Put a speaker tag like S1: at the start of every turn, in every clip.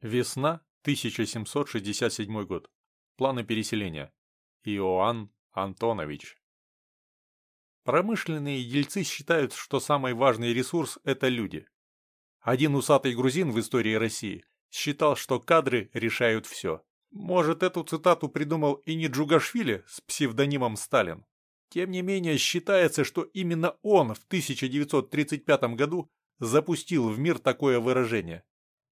S1: Весна, 1767 год. Планы переселения. Иоанн Антонович. Промышленные дельцы считают, что самый важный ресурс – это люди. Один усатый грузин в истории России считал, что кадры решают все. Может, эту цитату придумал и не Джугашвили с псевдонимом Сталин. Тем не менее, считается, что именно он в 1935 году запустил в мир такое выражение.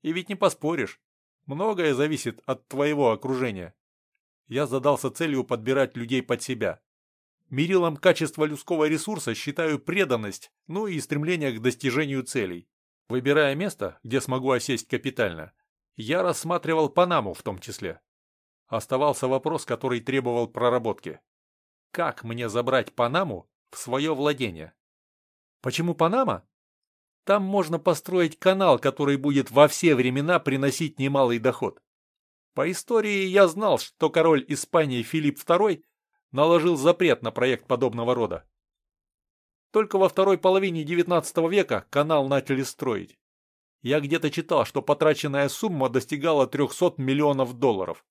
S1: И ведь не поспоришь. Многое зависит от твоего окружения. Я задался целью подбирать людей под себя. Мерилом качества людского ресурса считаю преданность, ну и стремление к достижению целей. Выбирая место, где смогу осесть капитально, я рассматривал Панаму в том числе. Оставался вопрос, который требовал проработки. Как мне забрать Панаму в свое владение? Почему Панама? Там можно построить канал, который будет во все времена приносить немалый доход. По истории я знал, что король Испании Филипп II наложил запрет на проект подобного рода. Только во второй половине XIX века канал начали строить. Я где-то читал, что потраченная сумма достигала 300 миллионов долларов.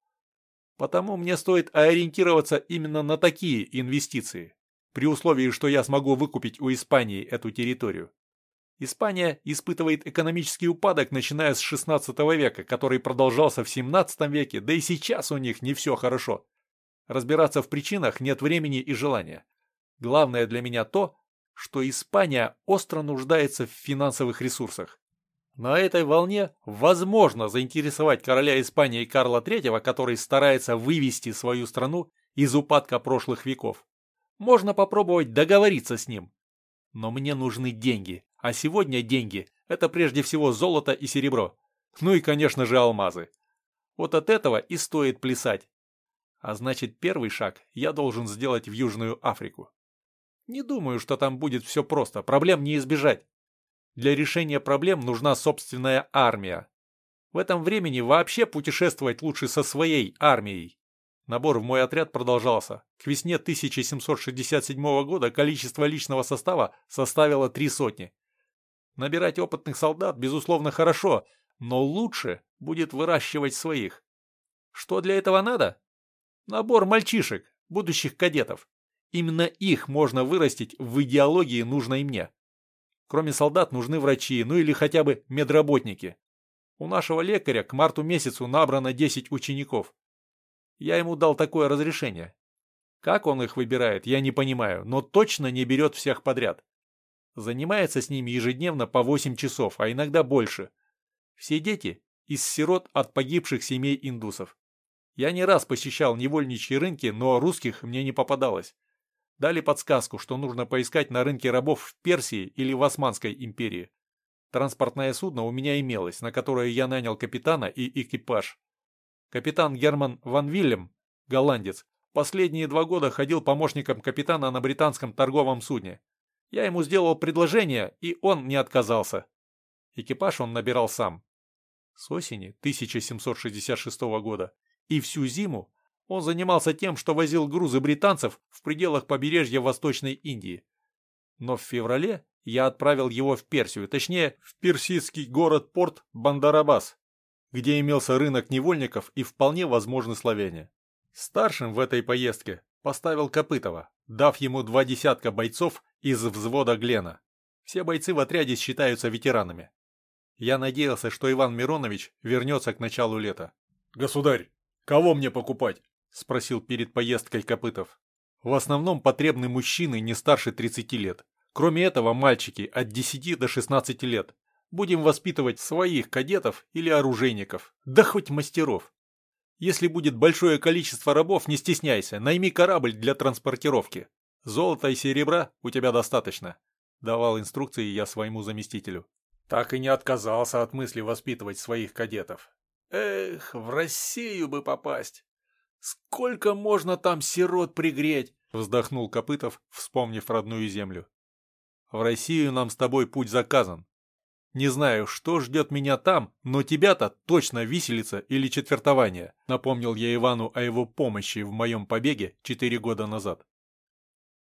S1: Потому мне стоит ориентироваться именно на такие инвестиции, при условии, что я смогу выкупить у Испании эту территорию. Испания испытывает экономический упадок, начиная с 16 века, который продолжался в 17 веке, да и сейчас у них не все хорошо. Разбираться в причинах нет времени и желания. Главное для меня то, что Испания остро нуждается в финансовых ресурсах. На этой волне возможно заинтересовать короля Испании Карла III, который старается вывести свою страну из упадка прошлых веков. Можно попробовать договориться с ним. Но мне нужны деньги, а сегодня деньги – это прежде всего золото и серебро. Ну и, конечно же, алмазы. Вот от этого и стоит плясать. А значит, первый шаг я должен сделать в Южную Африку. Не думаю, что там будет все просто, проблем не избежать. Для решения проблем нужна собственная армия. В этом времени вообще путешествовать лучше со своей армией. Набор в мой отряд продолжался. К весне 1767 года количество личного состава составило три сотни. Набирать опытных солдат, безусловно, хорошо, но лучше будет выращивать своих. Что для этого надо? Набор мальчишек, будущих кадетов. Именно их можно вырастить в идеологии нужной мне. Кроме солдат нужны врачи, ну или хотя бы медработники. У нашего лекаря к марту месяцу набрано 10 учеников. Я ему дал такое разрешение. Как он их выбирает, я не понимаю, но точно не берет всех подряд. Занимается с ними ежедневно по 8 часов, а иногда больше. Все дети из сирот от погибших семей индусов. Я не раз посещал невольничьи рынки, но русских мне не попадалось. Дали подсказку, что нужно поискать на рынке рабов в Персии или в Османской империи. Транспортное судно у меня имелось, на которое я нанял капитана и экипаж. Капитан Герман Ван Виллем, голландец, последние два года ходил помощником капитана на британском торговом судне. Я ему сделал предложение, и он не отказался. Экипаж он набирал сам. С осени 1766 года и всю зиму он занимался тем, что возил грузы британцев в пределах побережья Восточной Индии. Но в феврале я отправил его в Персию, точнее, в персидский город-порт Бандарабас, где имелся рынок невольников и вполне возможны славяне. Старшим в этой поездке поставил Копытова, дав ему два десятка бойцов из взвода Глена. Все бойцы в отряде считаются ветеранами. Я надеялся, что Иван Миронович вернется к началу лета. «Государь, кого мне покупать?» – спросил перед поездкой Копытов. В основном потребны мужчины не старше 30 лет. Кроме этого, мальчики от 10 до 16 лет. Будем воспитывать своих кадетов или оружейников, да хоть мастеров. Если будет большое количество рабов, не стесняйся, найми корабль для транспортировки. Золота и серебра у тебя достаточно», — давал инструкции я своему заместителю. Так и не отказался от мысли воспитывать своих кадетов. «Эх, в Россию бы попасть! Сколько можно там сирот пригреть?» — вздохнул Копытов, вспомнив родную землю. «В Россию нам с тобой путь заказан. Не знаю, что ждет меня там, но тебя-то точно виселица или четвертование», напомнил я Ивану о его помощи в моем побеге четыре года назад.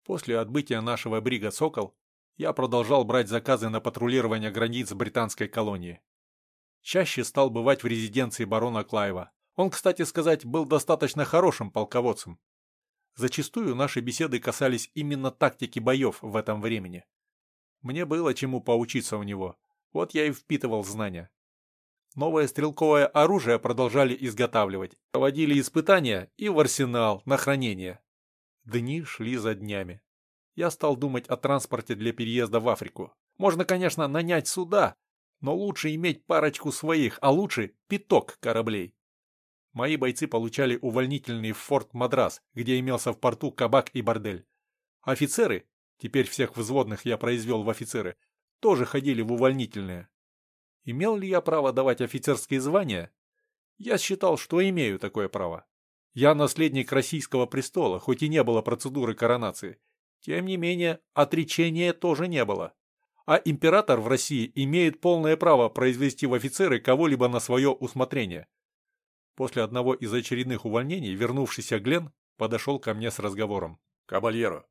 S1: После отбытия нашего брига «Сокол» я продолжал брать заказы на патрулирование границ британской колонии. Чаще стал бывать в резиденции барона Клайва. Он, кстати сказать, был достаточно хорошим полководцем. Зачастую наши беседы касались именно тактики боев в этом времени. Мне было чему поучиться у него. Вот я и впитывал знания. Новое стрелковое оружие продолжали изготавливать, проводили испытания и в арсенал на хранение. Дни шли за днями. Я стал думать о транспорте для переезда в Африку. Можно, конечно, нанять суда, но лучше иметь парочку своих, а лучше пяток кораблей. Мои бойцы получали увольнительный в форт Мадрас, где имелся в порту кабак и бордель. Офицеры, теперь всех взводных я произвел в офицеры, тоже ходили в увольнительные. Имел ли я право давать офицерские звания? Я считал, что имею такое право. Я наследник российского престола, хоть и не было процедуры коронации. Тем не менее, отречения тоже не было. А император в России имеет полное право произвести в офицеры кого-либо на свое усмотрение. После одного из очередных увольнений вернувшийся Глен подошел ко мне с разговором. «Кабальеро,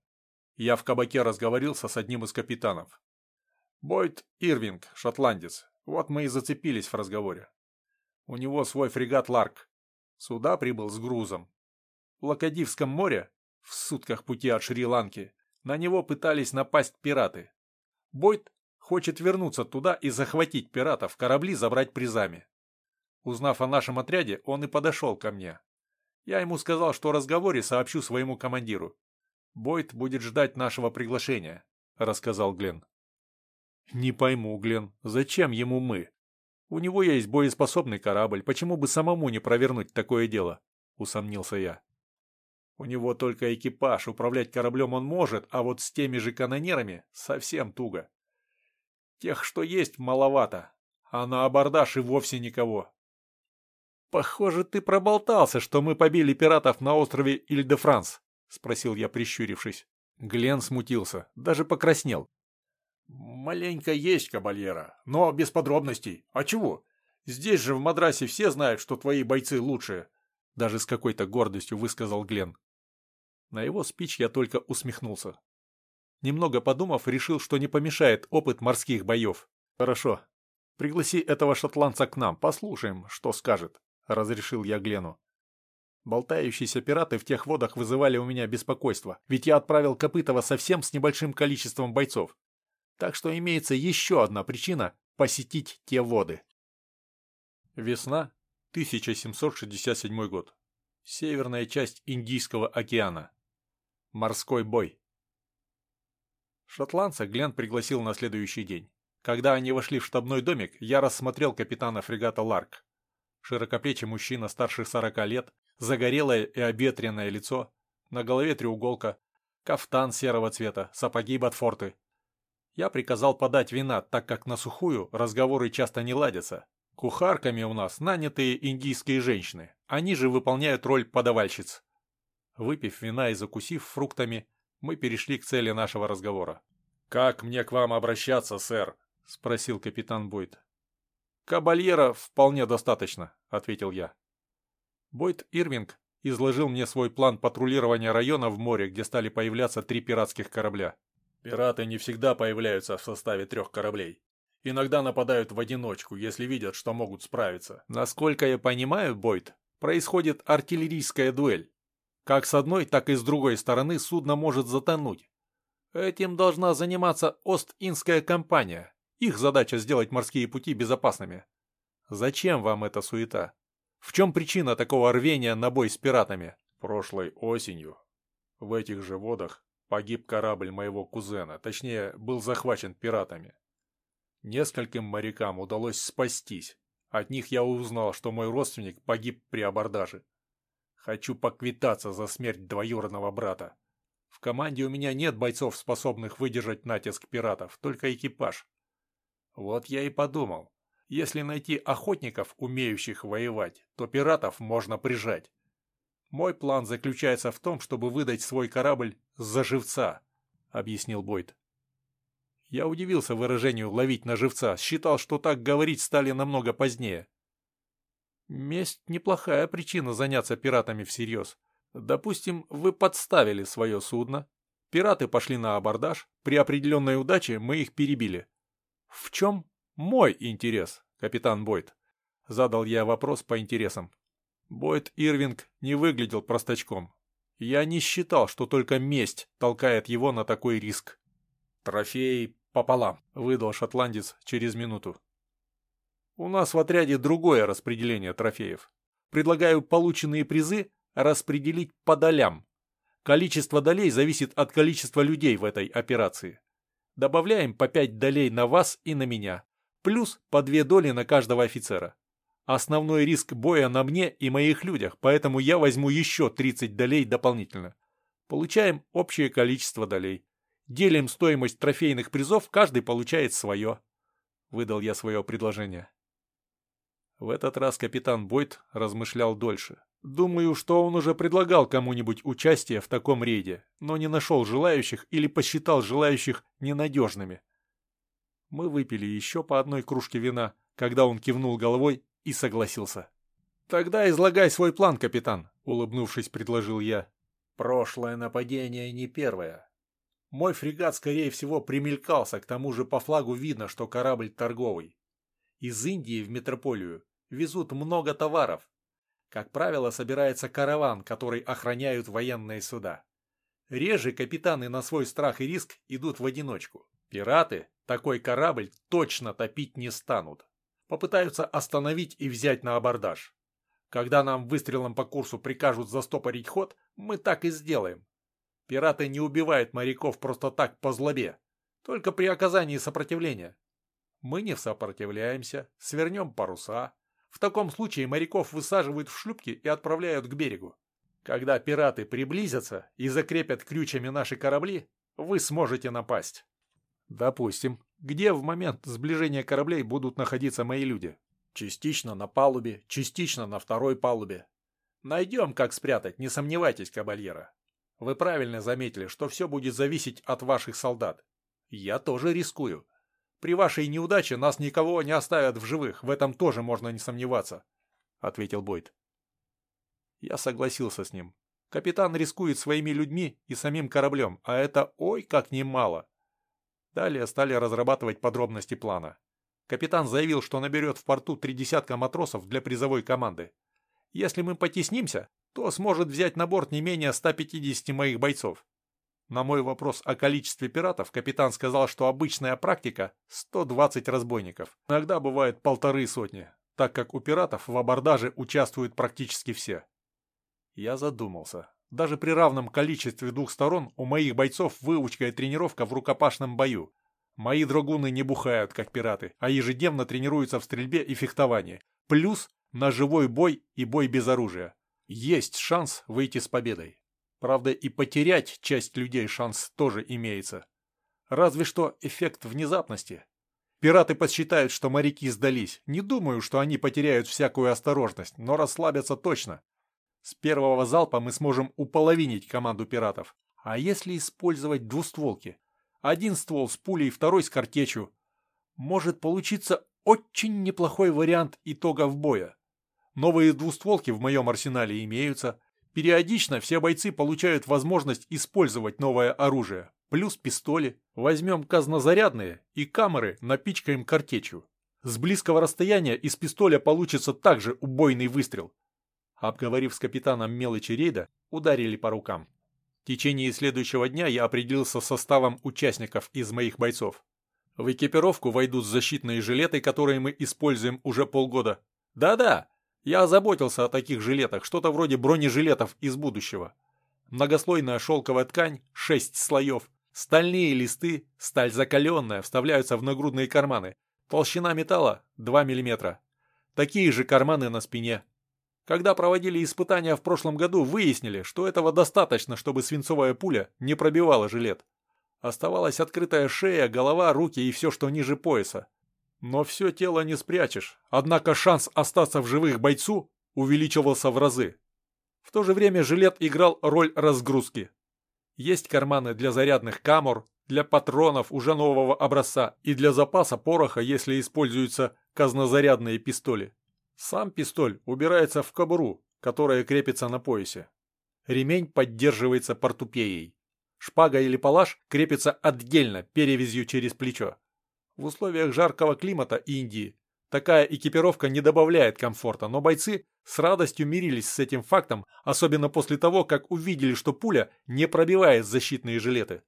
S1: я в кабаке разговорился с одним из капитанов. Бойд Ирвинг, шотландец. Вот мы и зацепились в разговоре. У него свой фрегат «Ларк». Сюда прибыл с грузом. В Лакадивском море, в сутках пути от Шри-Ланки, на него пытались напасть пираты. Бойд хочет вернуться туда и захватить пиратов, корабли забрать призами. Узнав о нашем отряде, он и подошел ко мне. Я ему сказал, что о разговоре сообщу своему командиру. Бойд будет ждать нашего приглашения, рассказал Глен. Не пойму, Глен, зачем ему мы? У него есть боеспособный корабль, почему бы самому не провернуть такое дело? Усомнился я. У него только экипаж, управлять кораблем он может, а вот с теми же канонерами совсем туго. Тех, что есть, маловато, а на абордаж и вовсе никого. «Похоже, ты проболтался, что мы побили пиратов на острове Иль-де-Франс», — спросил я, прищурившись. Глен смутился, даже покраснел. «Маленько есть, кабальера, но без подробностей. А чего? Здесь же в Мадрасе все знают, что твои бойцы лучшие», — даже с какой-то гордостью высказал Глен. На его спич я только усмехнулся. Немного подумав, решил, что не помешает опыт морских боев. «Хорошо. Пригласи этого шотландца к нам, послушаем, что скажет», — разрешил я Глену. Болтающиеся пираты в тех водах вызывали у меня беспокойство, ведь я отправил Копытова совсем с небольшим количеством бойцов. Так что имеется еще одна причина посетить те воды. Весна, 1767 год. Северная часть Индийского океана. Морской бой. Шотландца Глен пригласил на следующий день. Когда они вошли в штабной домик, я рассмотрел капитана фрегата «Ларк». Широкоплечий мужчина старше 40 лет, загорелое и обветренное лицо, на голове треуголка, кафтан серого цвета, сапоги Ботфорты. Я приказал подать вина, так как на сухую разговоры часто не ладятся. Кухарками у нас нанятые индийские женщины, они же выполняют роль подавальщиц. Выпив вина и закусив фруктами, мы перешли к цели нашего разговора. «Как мне к вам обращаться, сэр?» — спросил капитан Бойт. «Кабальера вполне достаточно», — ответил я. Бойт Ирвинг изложил мне свой план патрулирования района в море, где стали появляться три пиратских корабля. «Пираты не всегда появляются в составе трех кораблей. Иногда нападают в одиночку, если видят, что могут справиться. Насколько я понимаю, Бойт, происходит артиллерийская дуэль. Как с одной, так и с другой стороны судно может затонуть. Этим должна заниматься Ост-Индская компания. Их задача сделать морские пути безопасными. Зачем вам эта суета? В чем причина такого рвения на бой с пиратами? Прошлой осенью в этих же водах погиб корабль моего кузена, точнее, был захвачен пиратами. Нескольким морякам удалось спастись. От них я узнал, что мой родственник погиб при абордаже. Хочу поквитаться за смерть двоюродного брата. В команде у меня нет бойцов, способных выдержать натиск пиратов, только экипаж. Вот я и подумал. Если найти охотников, умеющих воевать, то пиратов можно прижать. Мой план заключается в том, чтобы выдать свой корабль за живца, объяснил Бойд. Я удивился выражению «ловить на живца», считал, что так говорить стали намного позднее. Месть – неплохая причина заняться пиратами всерьез. Допустим, вы подставили свое судно, пираты пошли на абордаж, при определенной удаче мы их перебили. В чем мой интерес, капитан Бойд? Задал я вопрос по интересам. Бойд Ирвинг не выглядел простачком. Я не считал, что только месть толкает его на такой риск. «Трофей пополам», — выдал шотландец через минуту. «У нас в отряде другое распределение трофеев. Предлагаю полученные призы распределить по долям. Количество долей зависит от количества людей в этой операции. Добавляем по 5 долей на вас и на меня, плюс по 2 доли на каждого офицера. Основной риск боя на мне и моих людях, поэтому я возьму еще 30 долей дополнительно. Получаем общее количество долей. Делим стоимость трофейных призов, каждый получает свое. Выдал я свое предложение. В этот раз капитан Бойт размышлял дольше. Думаю, что он уже предлагал кому-нибудь участие в таком рейде, но не нашел желающих или посчитал желающих ненадежными. Мы выпили еще по одной кружке вина, когда он кивнул головой и согласился. «Тогда излагай свой план, капитан», — улыбнувшись, предложил я. «Прошлое нападение не первое. Мой фрегат, скорее всего, примелькался, к тому же по флагу видно, что корабль торговый. Из Индии в метрополию везут много товаров. Как правило, собирается караван, который охраняют военные суда. Реже капитаны на свой страх и риск идут в одиночку. Пираты такой корабль точно топить не станут попытаются остановить и взять на абордаж. Когда нам выстрелом по курсу прикажут застопорить ход, мы так и сделаем. Пираты не убивают моряков просто так по злобе, только при оказании сопротивления. Мы не сопротивляемся, свернем паруса. В таком случае моряков высаживают в шлюпки и отправляют к берегу. Когда пираты приблизятся и закрепят крючами наши корабли, вы сможете напасть. Допустим. Где в момент сближения кораблей будут находиться мои люди? Частично на палубе, частично на второй палубе. Найдем, как спрятать, не сомневайтесь, кабальера. Вы правильно заметили, что все будет зависеть от ваших солдат. Я тоже рискую. При вашей неудаче нас никого не оставят в живых, в этом тоже можно не сомневаться, — ответил Бойд. Я согласился с ним. Капитан рискует своими людьми и самим кораблем, а это ой как немало. Далее стали разрабатывать подробности плана. Капитан заявил, что наберет в порту три десятка матросов для призовой команды. Если мы потеснимся, то сможет взять на борт не менее 150 моих бойцов. На мой вопрос о количестве пиратов капитан сказал, что обычная практика – 120 разбойников. Иногда бывает полторы сотни, так как у пиратов в абордаже участвуют практически все. Я задумался. Даже при равном количестве двух сторон у моих бойцов выучка и тренировка в рукопашном бою. Мои драгуны не бухают, как пираты, а ежедневно тренируются в стрельбе и фехтовании. Плюс на живой бой и бой без оружия. Есть шанс выйти с победой. Правда, и потерять часть людей шанс тоже имеется. Разве что эффект внезапности. Пираты подсчитают, что моряки сдались. Не думаю, что они потеряют всякую осторожность, но расслабятся точно. С первого залпа мы сможем уполовинить команду пиратов. А если использовать двустволки? Один ствол с пулей, второй с картечью. Может получиться очень неплохой вариант итогов боя. Новые двустволки в моем арсенале имеются. Периодично все бойцы получают возможность использовать новое оружие. Плюс пистоли. Возьмем казнозарядные и камеры напичкаем картечью. С близкого расстояния из пистоля получится также убойный выстрел. Обговорив с капитаном мелочи рейда, ударили по рукам. В течение следующего дня я определился составом участников из моих бойцов. В экипировку войдут защитные жилеты, которые мы используем уже полгода. Да-да, я озаботился о таких жилетах, что-то вроде бронежилетов из будущего. Многослойная шелковая ткань, 6 слоев, стальные листы, сталь закаленная, вставляются в нагрудные карманы. Толщина металла 2 мм. Такие же карманы на спине, когда проводили испытания в прошлом году, выяснили, что этого достаточно, чтобы свинцовая пуля не пробивала жилет. Оставалась открытая шея, голова, руки и все, что ниже пояса. Но все тело не спрячешь, однако шанс остаться в живых бойцу увеличивался в разы. В то же время жилет играл роль разгрузки. Есть карманы для зарядных камер, для патронов уже нового образца и для запаса пороха, если используются казнозарядные пистоли. Сам пистоль убирается в кобуру, которая крепится на поясе. Ремень поддерживается портупеей. Шпага или палаш крепится отдельно перевязью через плечо. В условиях жаркого климата Индии Такая экипировка не добавляет комфорта, но бойцы с радостью мирились с этим фактом, особенно после того, как увидели, что пуля не пробивает защитные жилеты.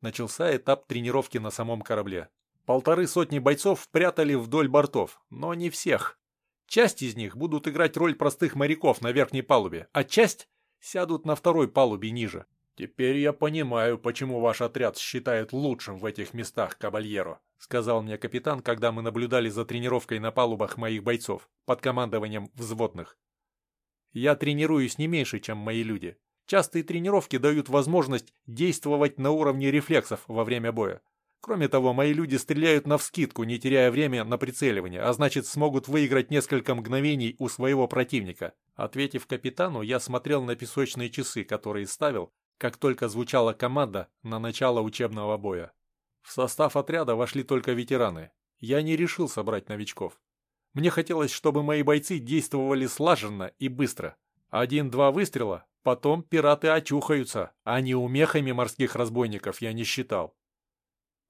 S1: Начался этап тренировки на самом корабле. Полторы сотни бойцов прятали вдоль бортов, но не всех. Часть из них будут играть роль простых моряков на верхней палубе, а часть сядут на второй палубе ниже. «Теперь я понимаю, почему ваш отряд считает лучшим в этих местах, кабальеро», сказал мне капитан, когда мы наблюдали за тренировкой на палубах моих бойцов под командованием взводных. «Я тренируюсь не меньше, чем мои люди. Частые тренировки дают возможность действовать на уровне рефлексов во время боя. Кроме того, мои люди стреляют навскидку, не теряя время на прицеливание, а значит смогут выиграть несколько мгновений у своего противника. Ответив капитану, я смотрел на песочные часы, которые ставил, как только звучала команда на начало учебного боя. В состав отряда вошли только ветераны. Я не решил собрать новичков. Мне хотелось, чтобы мои бойцы действовали слаженно и быстро. Один-два выстрела, потом пираты очухаются, а неумехами морских разбойников я не считал.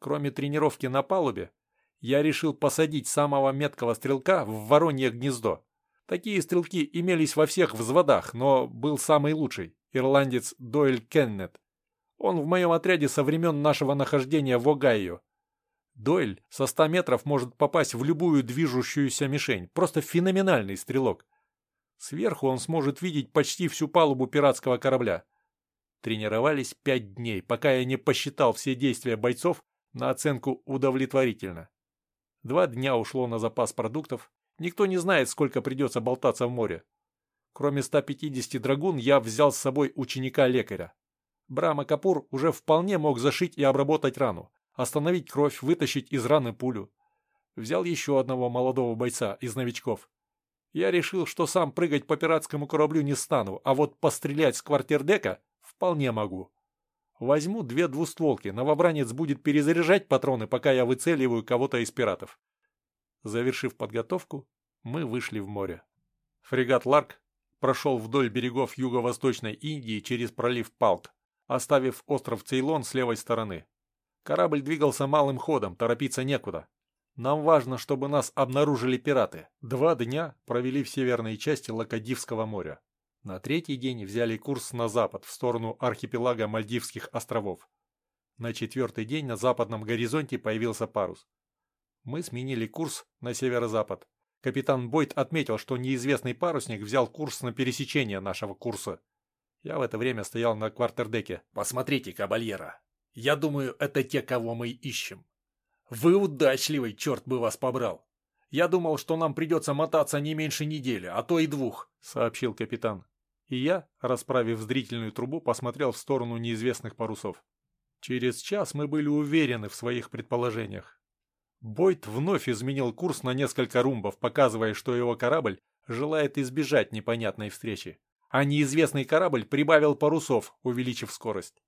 S1: Кроме тренировки на палубе, я решил посадить самого меткого стрелка в воронье гнездо. Такие стрелки имелись во всех взводах, но был самый лучший ирландец Дойль Кеннет. Он в моем отряде со времен нашего нахождения в Огайо. Дойль со 100 метров может попасть в любую движущуюся мишень. Просто феноменальный стрелок. Сверху он сможет видеть почти всю палубу пиратского корабля. Тренировались пять дней, пока я не посчитал все действия бойцов на оценку удовлетворительно. Два дня ушло на запас продуктов. Никто не знает, сколько придется болтаться в море. Кроме 150 драгун, я взял с собой ученика-лекаря. Брама Капур уже вполне мог зашить и обработать рану, остановить кровь, вытащить из раны пулю. Взял еще одного молодого бойца из новичков. Я решил, что сам прыгать по пиратскому кораблю не стану, а вот пострелять с квартирдека вполне могу. Возьму две двустволки, новобранец будет перезаряжать патроны, пока я выцеливаю кого-то из пиратов. Завершив подготовку, мы вышли в море. Фрегат «Ларк» прошел вдоль берегов юго-восточной Индии через пролив Палк, оставив остров Цейлон с левой стороны. Корабль двигался малым ходом, торопиться некуда. Нам важно, чтобы нас обнаружили пираты. Два дня провели в северной части Лакадивского моря. На третий день взяли курс на запад, в сторону архипелага Мальдивских островов. На четвертый день на западном горизонте появился парус. Мы сменили курс на северо-запад, Капитан Бойт отметил, что неизвестный парусник взял курс на пересечение нашего курса. Я в это время стоял на квартердеке. «Посмотрите, кабальера. Я думаю, это те, кого мы ищем. Вы удачливый, черт бы вас побрал. Я думал, что нам придется мотаться не меньше недели, а то и двух», — сообщил капитан. И я, расправив зрительную трубу, посмотрел в сторону неизвестных парусов. Через час мы были уверены в своих предположениях. Бойт вновь изменил курс на несколько румбов, показывая, что его корабль желает избежать непонятной встречи. А неизвестный корабль прибавил парусов, увеличив скорость.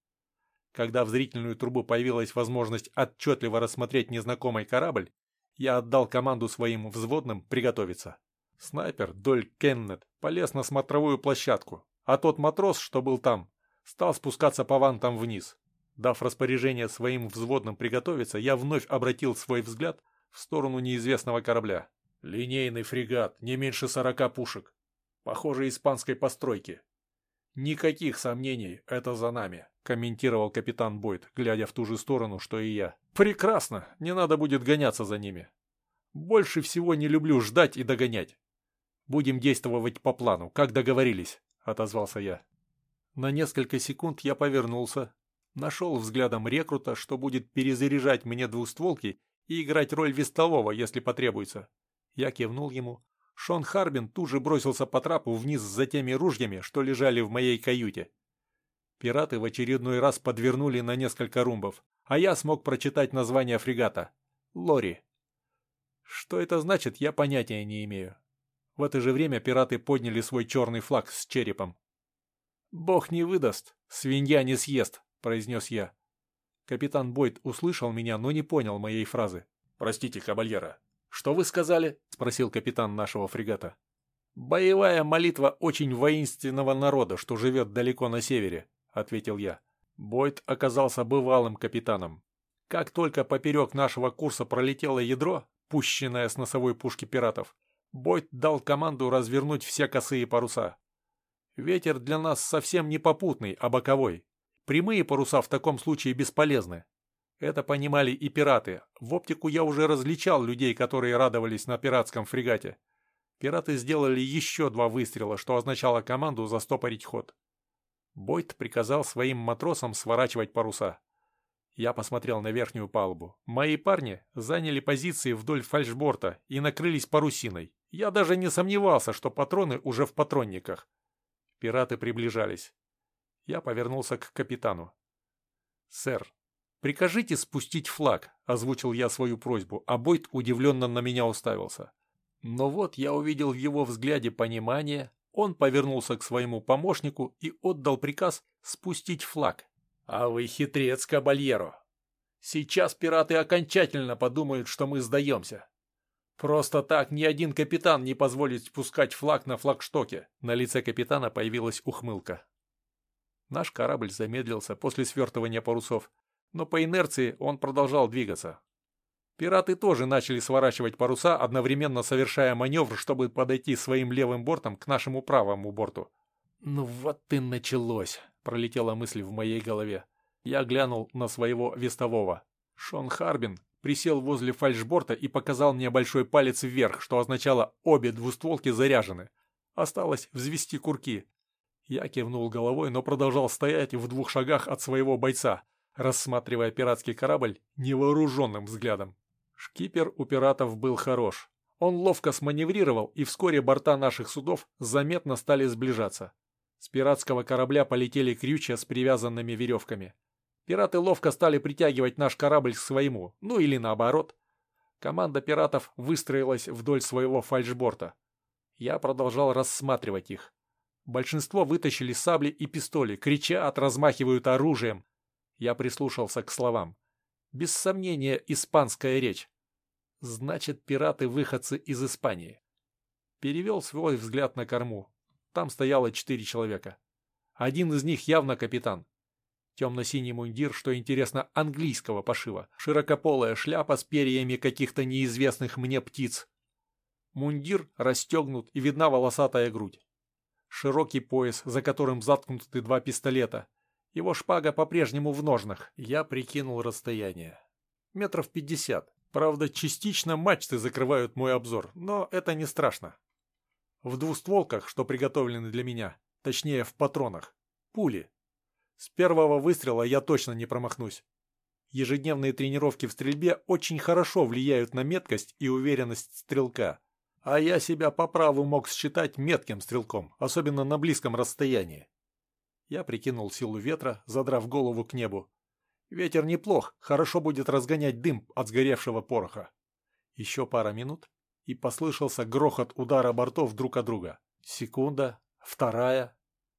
S1: Когда в зрительную трубу появилась возможность отчетливо рассмотреть незнакомый корабль, я отдал команду своим взводным приготовиться. Снайпер Доль Кеннет полез на смотровую площадку, а тот матрос, что был там, стал спускаться по вантам вниз. Дав распоряжение своим взводным приготовиться, я вновь обратил свой взгляд в сторону неизвестного корабля. Линейный фрегат, не меньше сорока пушек. Похоже, испанской постройки. Никаких сомнений, это за нами, комментировал капитан Бойд, глядя в ту же сторону, что и я. Прекрасно, не надо будет гоняться за ними. Больше всего не люблю ждать и догонять. Будем действовать по плану, как договорились, отозвался я. На несколько секунд я повернулся, Нашел взглядом рекрута, что будет перезаряжать мне двустволки и играть роль вестового, если потребуется. Я кивнул ему. Шон Харбин тут же бросился по трапу вниз за теми ружьями, что лежали в моей каюте. Пираты в очередной раз подвернули на несколько румбов, а я смог прочитать название фрегата. Лори. Что это значит, я понятия не имею. В это же время пираты подняли свой черный флаг с черепом. «Бог не выдаст, свинья не съест», — произнес я. Капитан Бойд услышал меня, но не понял моей фразы. «Простите, кабальера, что вы сказали?» — спросил капитан нашего фрегата. «Боевая молитва очень воинственного народа, что живет далеко на севере», — ответил я. Бойд оказался бывалым капитаном. Как только поперек нашего курса пролетело ядро, пущенное с носовой пушки пиратов, Бойт дал команду развернуть все косые паруса. Ветер для нас совсем не попутный, а боковой. Прямые паруса в таком случае бесполезны. Это понимали и пираты. В оптику я уже различал людей, которые радовались на пиратском фрегате. Пираты сделали еще два выстрела, что означало команду застопорить ход. Бойт приказал своим матросам сворачивать паруса. Я посмотрел на верхнюю палубу. Мои парни заняли позиции вдоль фальшборта и накрылись парусиной. Я даже не сомневался, что патроны уже в патронниках. Пираты приближались. Я повернулся к капитану. «Сэр, прикажите спустить флаг», — озвучил я свою просьбу, а Бойт удивленно на меня уставился. Но вот я увидел в его взгляде понимание, он повернулся к своему помощнику и отдал приказ спустить флаг. «А вы хитрец, Кабальеро. Сейчас пираты окончательно подумают, что мы сдаемся. Просто так ни один капитан не позволит спускать флаг на флагштоке». На лице капитана появилась ухмылка. Наш корабль замедлился после свертывания парусов, но по инерции он продолжал двигаться. Пираты тоже начали сворачивать паруса, одновременно совершая маневр, чтобы подойти своим левым бортом к нашему правому борту. «Ну вот и началось», — пролетела мысль в моей голове. Я глянул на своего вестового. Шон Харбин присел возле фальшборта и показал мне большой палец вверх, что означало «обе двустволки заряжены». Осталось взвести курки. Я кивнул головой, но продолжал стоять в двух шагах от своего бойца, рассматривая пиратский корабль невооруженным взглядом. Шкипер у пиратов был хорош. Он ловко сманеврировал, и вскоре борта наших судов заметно стали сближаться. С пиратского корабля полетели крючья с привязанными веревками. Пираты ловко стали притягивать наш корабль к своему, ну или наоборот. Команда пиратов выстроилась вдоль своего фальшборта. Я продолжал рассматривать их. Большинство вытащили сабли и пистоли, кричат, размахивают оружием. Я прислушался к словам. Без сомнения, испанская речь. Значит, пираты-выходцы из Испании. Перевел свой взгляд на корму. Там стояло четыре человека. Один из них явно капитан. Темно-синий мундир, что интересно, английского пошива. Широкополая шляпа с перьями каких-то неизвестных мне птиц. Мундир расстегнут и видна волосатая грудь. Широкий пояс, за которым заткнуты два пистолета. Его шпага по-прежнему в ножнах. Я прикинул расстояние. Метров пятьдесят. Правда, частично мачты закрывают мой обзор, но это не страшно. В двустволках, что приготовлены для меня, точнее в патронах, пули. С первого выстрела я точно не промахнусь. Ежедневные тренировки в стрельбе очень хорошо влияют на меткость и уверенность стрелка. А я себя по праву мог считать метким стрелком, особенно на близком расстоянии. Я прикинул силу ветра, задрав голову к небу. Ветер неплох, хорошо будет разгонять дым от сгоревшего пороха. Еще пара минут, и послышался грохот удара бортов друг от друга. Секунда, вторая.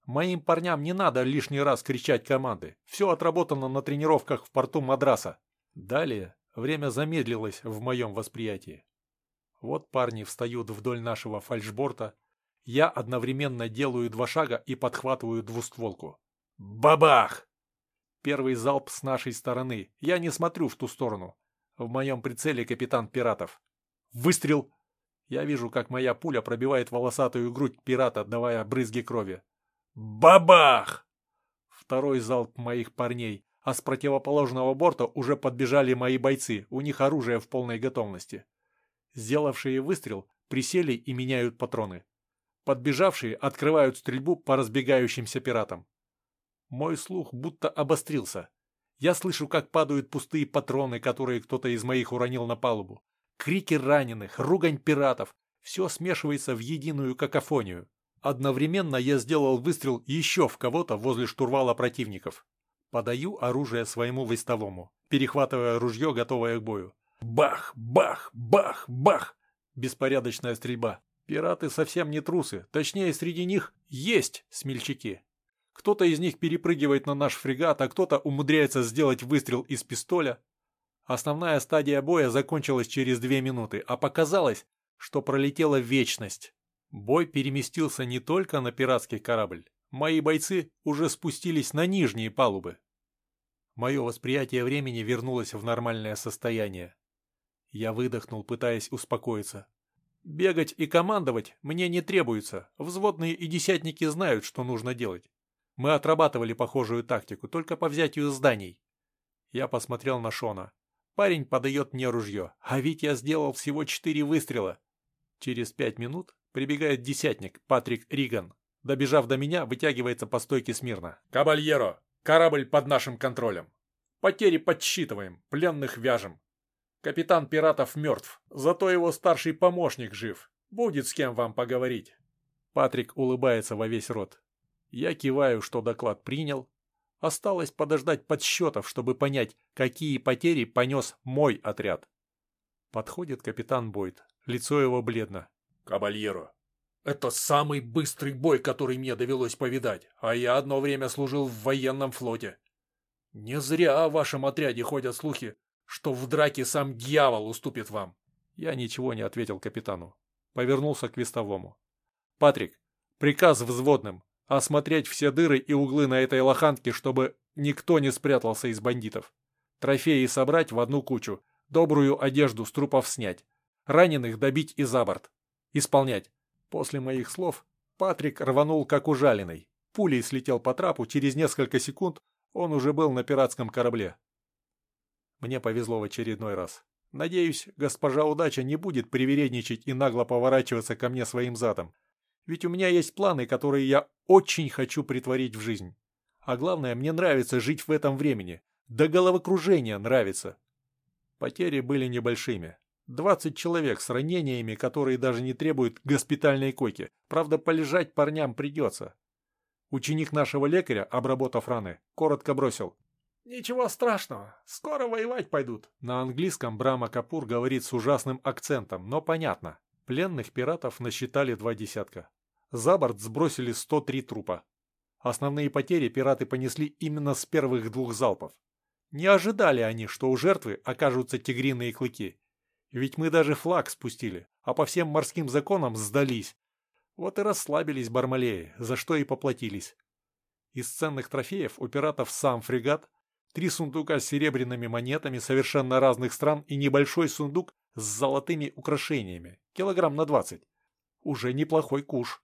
S1: Моим парням не надо лишний раз кричать команды. Все отработано на тренировках в порту Мадраса. Далее время замедлилось в моем восприятии. Вот парни встают вдоль нашего фальшборта, я одновременно делаю два шага и подхватываю двустволку. Бабах! Первый залп с нашей стороны. Я не смотрю в ту сторону. В моем прицеле капитан пиратов. Выстрел! Я вижу, как моя пуля пробивает волосатую грудь пирата, давая брызги крови. Бабах! Второй залп моих парней, а с противоположного борта уже подбежали мои бойцы, у них оружие в полной готовности. Сделавшие выстрел присели и меняют патроны. Подбежавшие открывают стрельбу по разбегающимся пиратам. Мой слух будто обострился. Я слышу, как падают пустые патроны, которые кто-то из моих уронил на палубу. Крики раненых, ругань пиратов. Все смешивается в единую какофонию. Одновременно я сделал выстрел еще в кого-то возле штурвала противников. Подаю оружие своему вестовому, перехватывая ружье, готовое к бою. Бах, бах, бах, бах! Беспорядочная стрельба. Пираты совсем не трусы, точнее, среди них есть смельчаки. Кто-то из них перепрыгивает на наш фрегат, а кто-то умудряется сделать выстрел из пистоля. Основная стадия боя закончилась через две минуты, а показалось, что пролетела вечность. Бой переместился не только на пиратский корабль. Мои бойцы уже спустились на нижние палубы. Мое восприятие времени вернулось в нормальное состояние. Я выдохнул, пытаясь успокоиться. Бегать и командовать мне не требуется. Взводные и десятники знают, что нужно делать. Мы отрабатывали похожую тактику, только по взятию зданий. Я посмотрел на Шона. Парень подает мне ружье, а ведь я сделал всего четыре выстрела. Через пять минут прибегает десятник, Патрик Риган. Добежав до меня, вытягивается по стойке смирно. «Кабальеро, корабль под нашим контролем. Потери подсчитываем, пленных вяжем. Капитан пиратов мертв, зато его старший помощник жив. Будет с кем вам поговорить». Патрик улыбается во весь рот. Я киваю, что доклад принял. Осталось подождать подсчетов, чтобы понять, какие потери понес мой отряд. Подходит капитан Бойд. Лицо его бледно. «Кабальеро, это самый быстрый бой, который мне довелось повидать, а я одно время служил в военном флоте. Не зря о вашем отряде ходят слухи, что в драке сам дьявол уступит вам». Я ничего не ответил капитану. Повернулся к вестовому. «Патрик, приказ взводным осмотреть все дыры и углы на этой лоханке, чтобы никто не спрятался из бандитов. Трофеи собрать в одну кучу, добрую одежду с трупов снять, раненых добить и за борт. Исполнять. После моих слов Патрик рванул как ужаленный. Пулей слетел по трапу, через несколько секунд он уже был на пиратском корабле. Мне повезло в очередной раз. Надеюсь, госпожа удача не будет привередничать и нагло поворачиваться ко мне своим задом. Ведь у меня есть планы, которые я очень хочу притворить в жизнь. А главное, мне нравится жить в этом времени. До головокружения нравится. Потери были небольшими. 20 человек с ранениями, которые даже не требуют госпитальной койки. Правда, полежать парням придется. Ученик нашего лекаря, обработав раны, коротко бросил. «Ничего страшного, скоро воевать пойдут». На английском Брама Капур говорит с ужасным акцентом, но понятно. Пленных пиратов насчитали два десятка. За борт сбросили 103 трупа. Основные потери пираты понесли именно с первых двух залпов. Не ожидали они, что у жертвы окажутся тигриные клыки. Ведь мы даже флаг спустили, а по всем морским законам сдались. Вот и расслабились бармалеи, за что и поплатились. Из ценных трофеев у пиратов сам фрегат, три сундука с серебряными монетами совершенно разных стран и небольшой сундук с золотыми украшениями, килограмм на двадцать. Уже неплохой куш.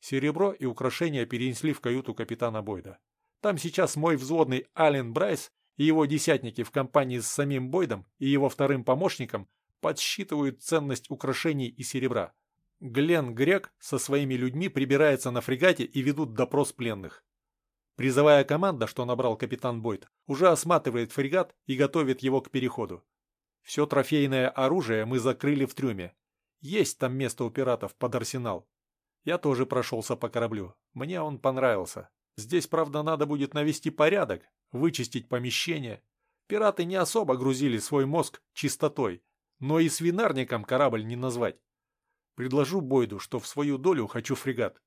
S1: Серебро и украшения перенесли в каюту капитана Бойда. Там сейчас мой взводный Ален Брайс и его десятники в компании с самим Бойдом и его вторым помощником подсчитывают ценность украшений и серебра. Глен Грек со своими людьми прибирается на фрегате и ведут допрос пленных. Призовая команда, что набрал капитан Бойд, уже осматривает фрегат и готовит его к переходу. Все трофейное оружие мы закрыли в трюме. Есть там место у пиратов под арсенал. Я тоже прошелся по кораблю. Мне он понравился. Здесь, правда, надо будет навести порядок, вычистить помещение. Пираты не особо грузили свой мозг чистотой, но и свинарником корабль не назвать. Предложу Бойду, что в свою долю хочу фрегат.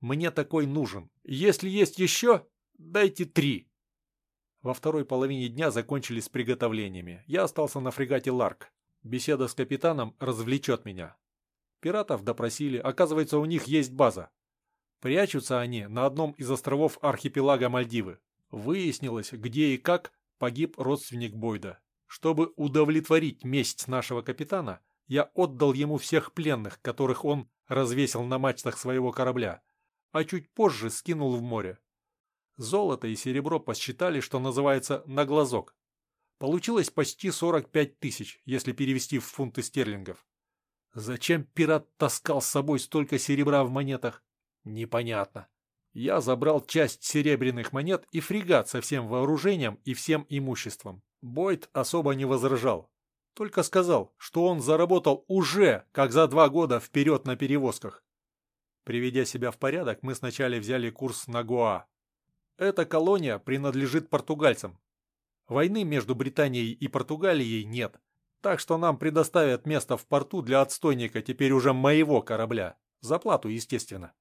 S1: Мне такой нужен. Если есть еще, дайте три. Во второй половине дня закончили с приготовлениями. Я остался на фрегате Ларк. Беседа с капитаном развлечет меня. Пиратов допросили, оказывается, у них есть база. Прячутся они на одном из островов архипелага Мальдивы. Выяснилось, где и как погиб родственник Бойда. Чтобы удовлетворить месть нашего капитана, я отдал ему всех пленных, которых он развесил на мачтах своего корабля, а чуть позже скинул в море. Золото и серебро посчитали, что называется, на глазок. Получилось почти 45 тысяч, если перевести в фунты стерлингов. Зачем пират таскал с собой столько серебра в монетах? Непонятно. Я забрал часть серебряных монет и фрегат со всем вооружением и всем имуществом. Бойд особо не возражал. Только сказал, что он заработал уже, как за два года вперед на перевозках. Приведя себя в порядок, мы сначала взяли курс на Гоа. Эта колония принадлежит португальцам. Войны между Британией и Португалией нет, так что нам предоставят место в порту для отстойника теперь уже моего корабля. За плату, естественно.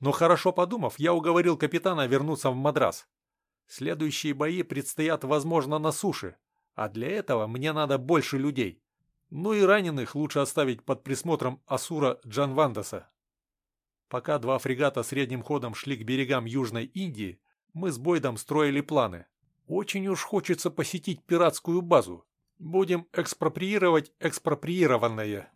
S1: Но хорошо подумав, я уговорил капитана вернуться в Мадрас. Следующие бои предстоят, возможно, на суше, а для этого мне надо больше людей. Ну и раненых лучше оставить под присмотром Асура Джанвандаса. Пока два фрегата средним ходом шли к берегам Южной Индии, мы с Бойдом строили планы. Очень уж хочется посетить пиратскую базу. Будем экспроприировать экспроприированное.